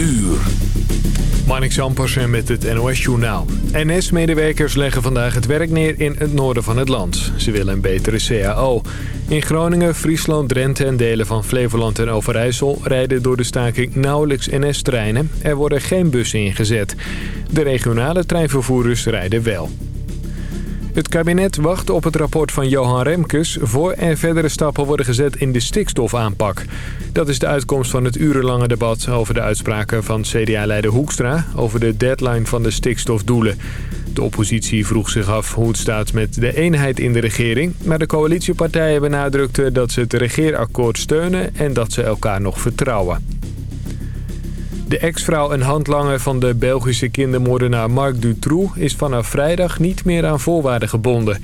uur. Zampersen met het NOS-journaal. NS-medewerkers leggen vandaag het werk neer in het noorden van het land. Ze willen een betere CAO. In Groningen, Friesland, Drenthe en delen van Flevoland en Overijssel... rijden door de staking nauwelijks NS-treinen. Er worden geen bussen ingezet. De regionale treinvervoerders rijden wel. Het kabinet wacht op het rapport van Johan Remkes... voor er verdere stappen worden gezet in de stikstofaanpak. Dat is de uitkomst van het urenlange debat over de uitspraken van CDA-leider Hoekstra... over de deadline van de stikstofdoelen. De oppositie vroeg zich af hoe het staat met de eenheid in de regering... maar de coalitiepartijen benadrukten dat ze het regeerakkoord steunen... en dat ze elkaar nog vertrouwen. De ex-vrouw en handlanger van de Belgische kindermoordenaar Marc Dutroux... is vanaf vrijdag niet meer aan voorwaarden gebonden.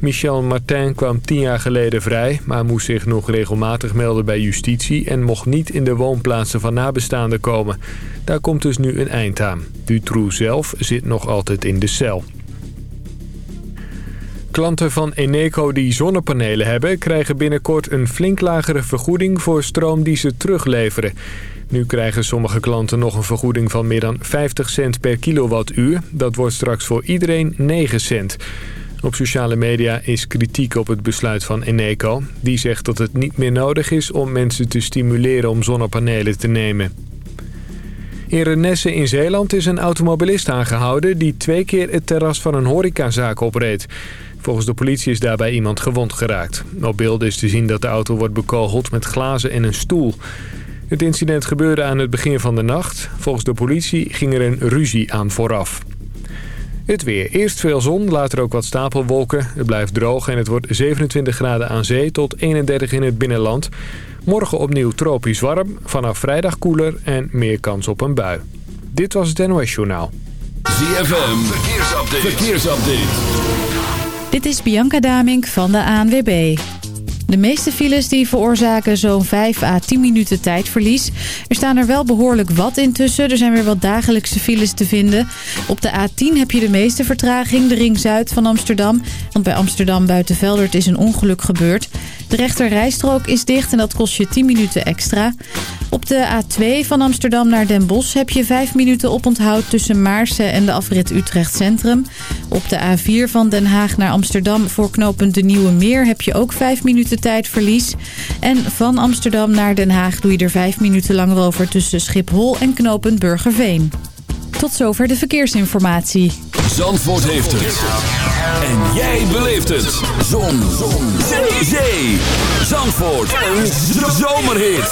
Michel Martin kwam tien jaar geleden vrij... maar moest zich nog regelmatig melden bij justitie... en mocht niet in de woonplaatsen van nabestaanden komen. Daar komt dus nu een eind aan. Dutroux zelf zit nog altijd in de cel. Klanten van Eneco die zonnepanelen hebben... krijgen binnenkort een flink lagere vergoeding voor stroom die ze terugleveren. Nu krijgen sommige klanten nog een vergoeding van meer dan 50 cent per kilowattuur. Dat wordt straks voor iedereen 9 cent. Op sociale media is kritiek op het besluit van Eneco. Die zegt dat het niet meer nodig is om mensen te stimuleren om zonnepanelen te nemen. In Renesse in Zeeland is een automobilist aangehouden... die twee keer het terras van een horecazaak opreed. Volgens de politie is daarbij iemand gewond geraakt. Op beelden is te zien dat de auto wordt bekogeld met glazen en een stoel. Het incident gebeurde aan het begin van de nacht. Volgens de politie ging er een ruzie aan vooraf. Het weer. Eerst veel zon, later ook wat stapelwolken. Het blijft droog en het wordt 27 graden aan zee tot 31 in het binnenland. Morgen opnieuw tropisch warm, vanaf vrijdag koeler en meer kans op een bui. Dit was het NOS Journaal. ZFM, verkeersupdate. verkeersupdate. Dit is Bianca Damink van de ANWB. De meeste files die veroorzaken zo'n 5 à 10 minuten tijdverlies. Er staan er wel behoorlijk wat intussen. Er zijn weer wat dagelijkse files te vinden. Op de A10 heb je de meeste vertraging, de ring zuid van Amsterdam. Want bij Amsterdam buiten Veldert is een ongeluk gebeurd. De rechter rijstrook is dicht en dat kost je 10 minuten extra. Op de A2 van Amsterdam naar Den Bosch heb je 5 minuten oponthoud tussen Maarsen en de afrit Utrecht Centrum. Op de A4 van Den Haag naar Amsterdam voor knooppunt De Nieuwe Meer heb je ook 5 minuten tijdverlies. En van Amsterdam naar Den Haag doe je er 5 minuten langer over tussen Schiphol en knooppunt Burgerveen. Tot zover de verkeersinformatie. Zandvoort heeft het. En jij beleeft het. Zon. Zon. Zee. Zandvoort. Een zomerhit.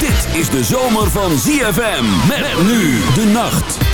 Dit is de zomer van ZFM. Met nu de nacht.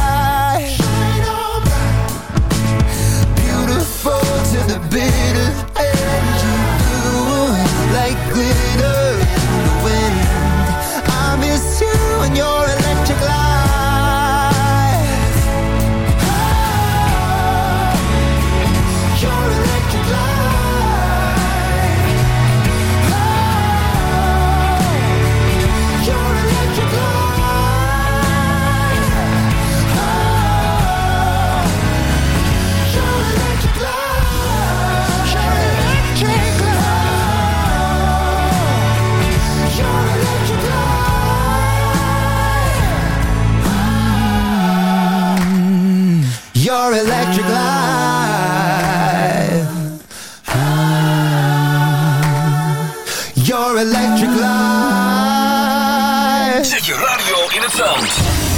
electric light. Ah, your electric light. Zet je radio in het zand.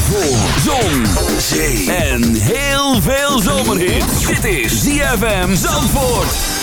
Voor zon, zee en heel veel zomerhit. Dit is ZFM FM Zandvoort.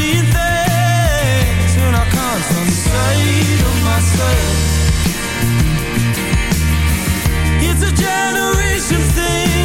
seeing things when I can't from of myself. It's a generation thing.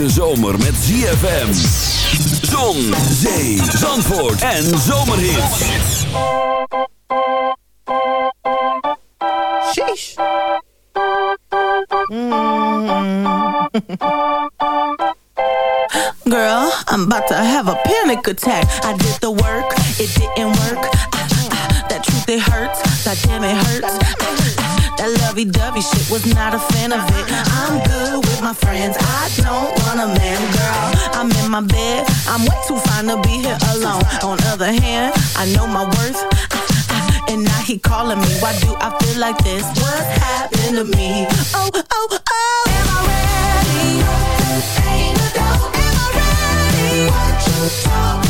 hete zomer met ZFM. Zon, zee, zandvoort en zomerhit. Sheesh. Mm. Girl, I'm about to have a panic attack. I did the work, it didn't work. Ah, ah, that truth, it hurts. That damn, it hurts. That lovey-dovey shit was not a fan of it. I'm good my friends. I don't want a man, girl. I'm in my bed. I'm way too fine to be here alone. On other hand, I know my worth. And now he calling me. Why do I feel like this? What happened to me? Oh, oh, oh. Am I ready? Ain't a. Am I ready? What you talking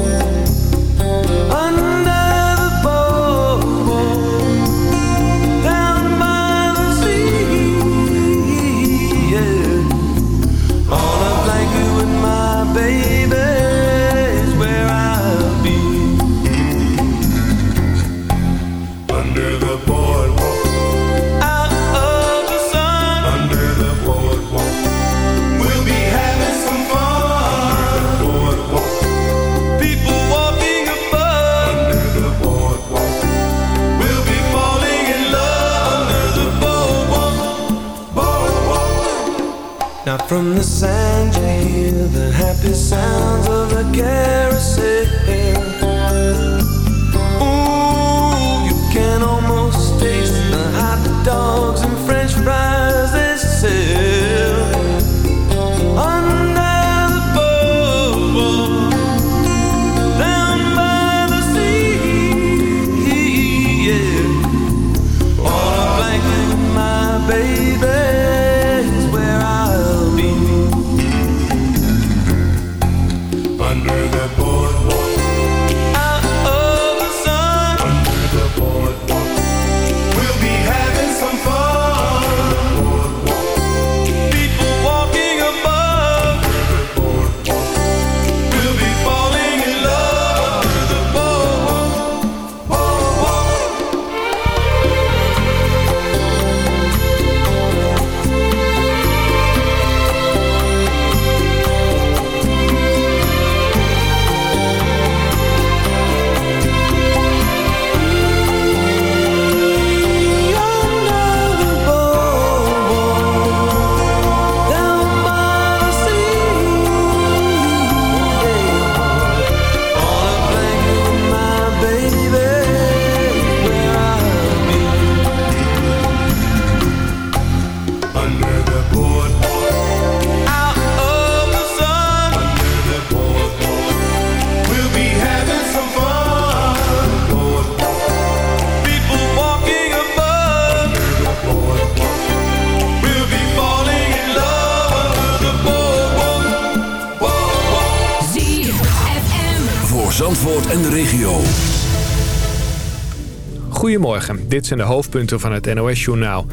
Goedemorgen, dit zijn de hoofdpunten van het NOS-journaal.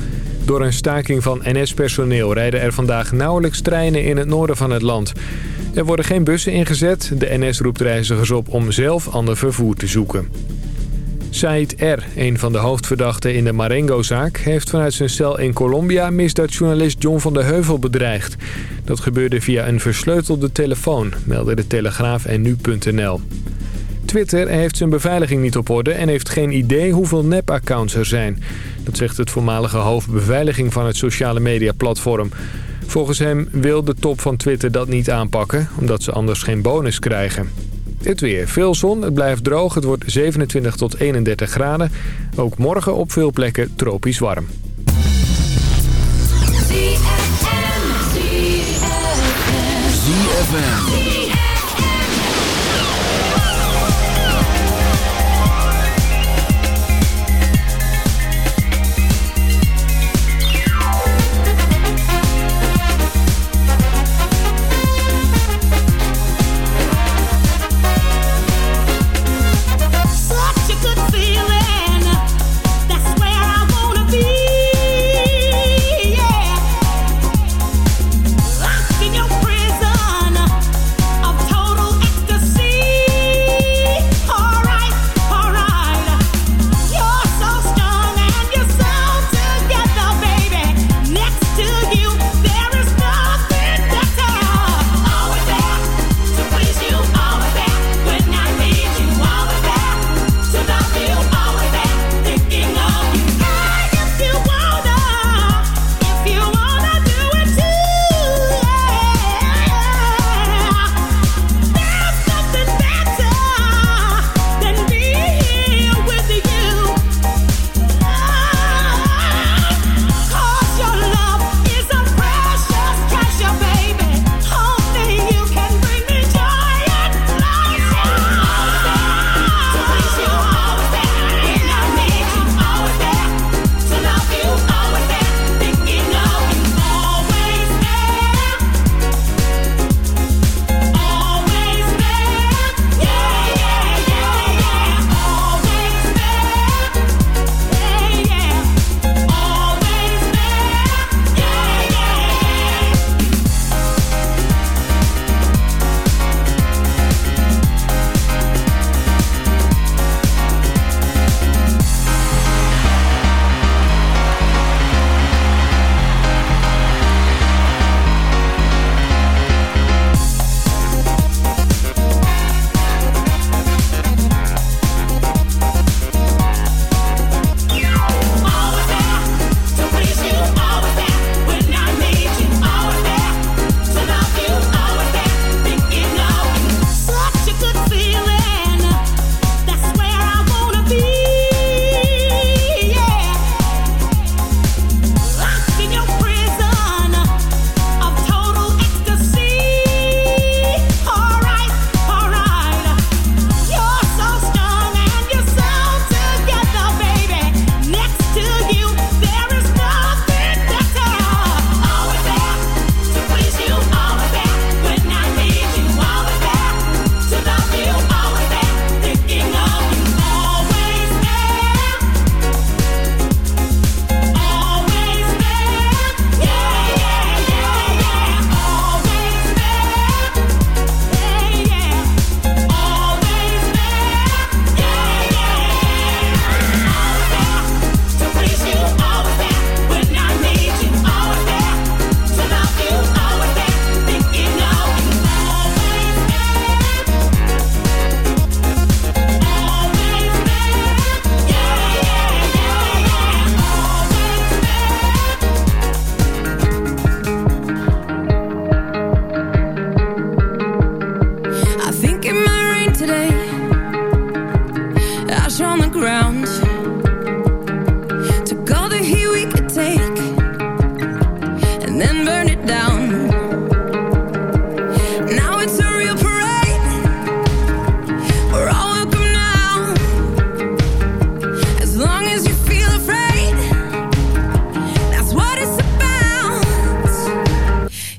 Door een staking van NS-personeel rijden er vandaag nauwelijks treinen in het noorden van het land. Er worden geen bussen ingezet. De NS roept reizigers op om zelf ander vervoer te zoeken. Said R., een van de hoofdverdachten in de Marengo-zaak... heeft vanuit zijn cel in Colombia misdaadjournalist John van der Heuvel bedreigd. Dat gebeurde via een versleutelde telefoon, meldde de Telegraaf en Nu.nl. Twitter heeft zijn beveiliging niet op orde en heeft geen idee hoeveel nep-accounts er zijn. Dat zegt het voormalige hoofdbeveiliging van het sociale media platform. Volgens hem wil de top van Twitter dat niet aanpakken, omdat ze anders geen bonus krijgen. Het weer. Veel zon, het blijft droog, het wordt 27 tot 31 graden. Ook morgen op veel plekken tropisch warm. ZFM.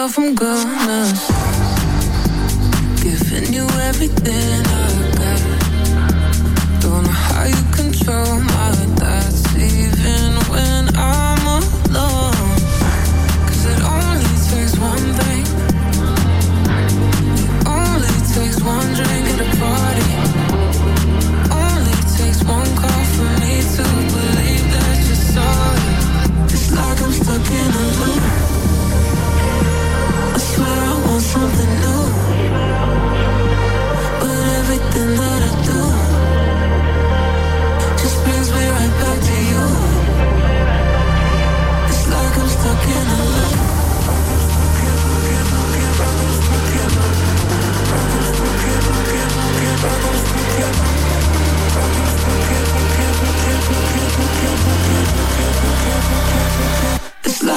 Myself I'm gonna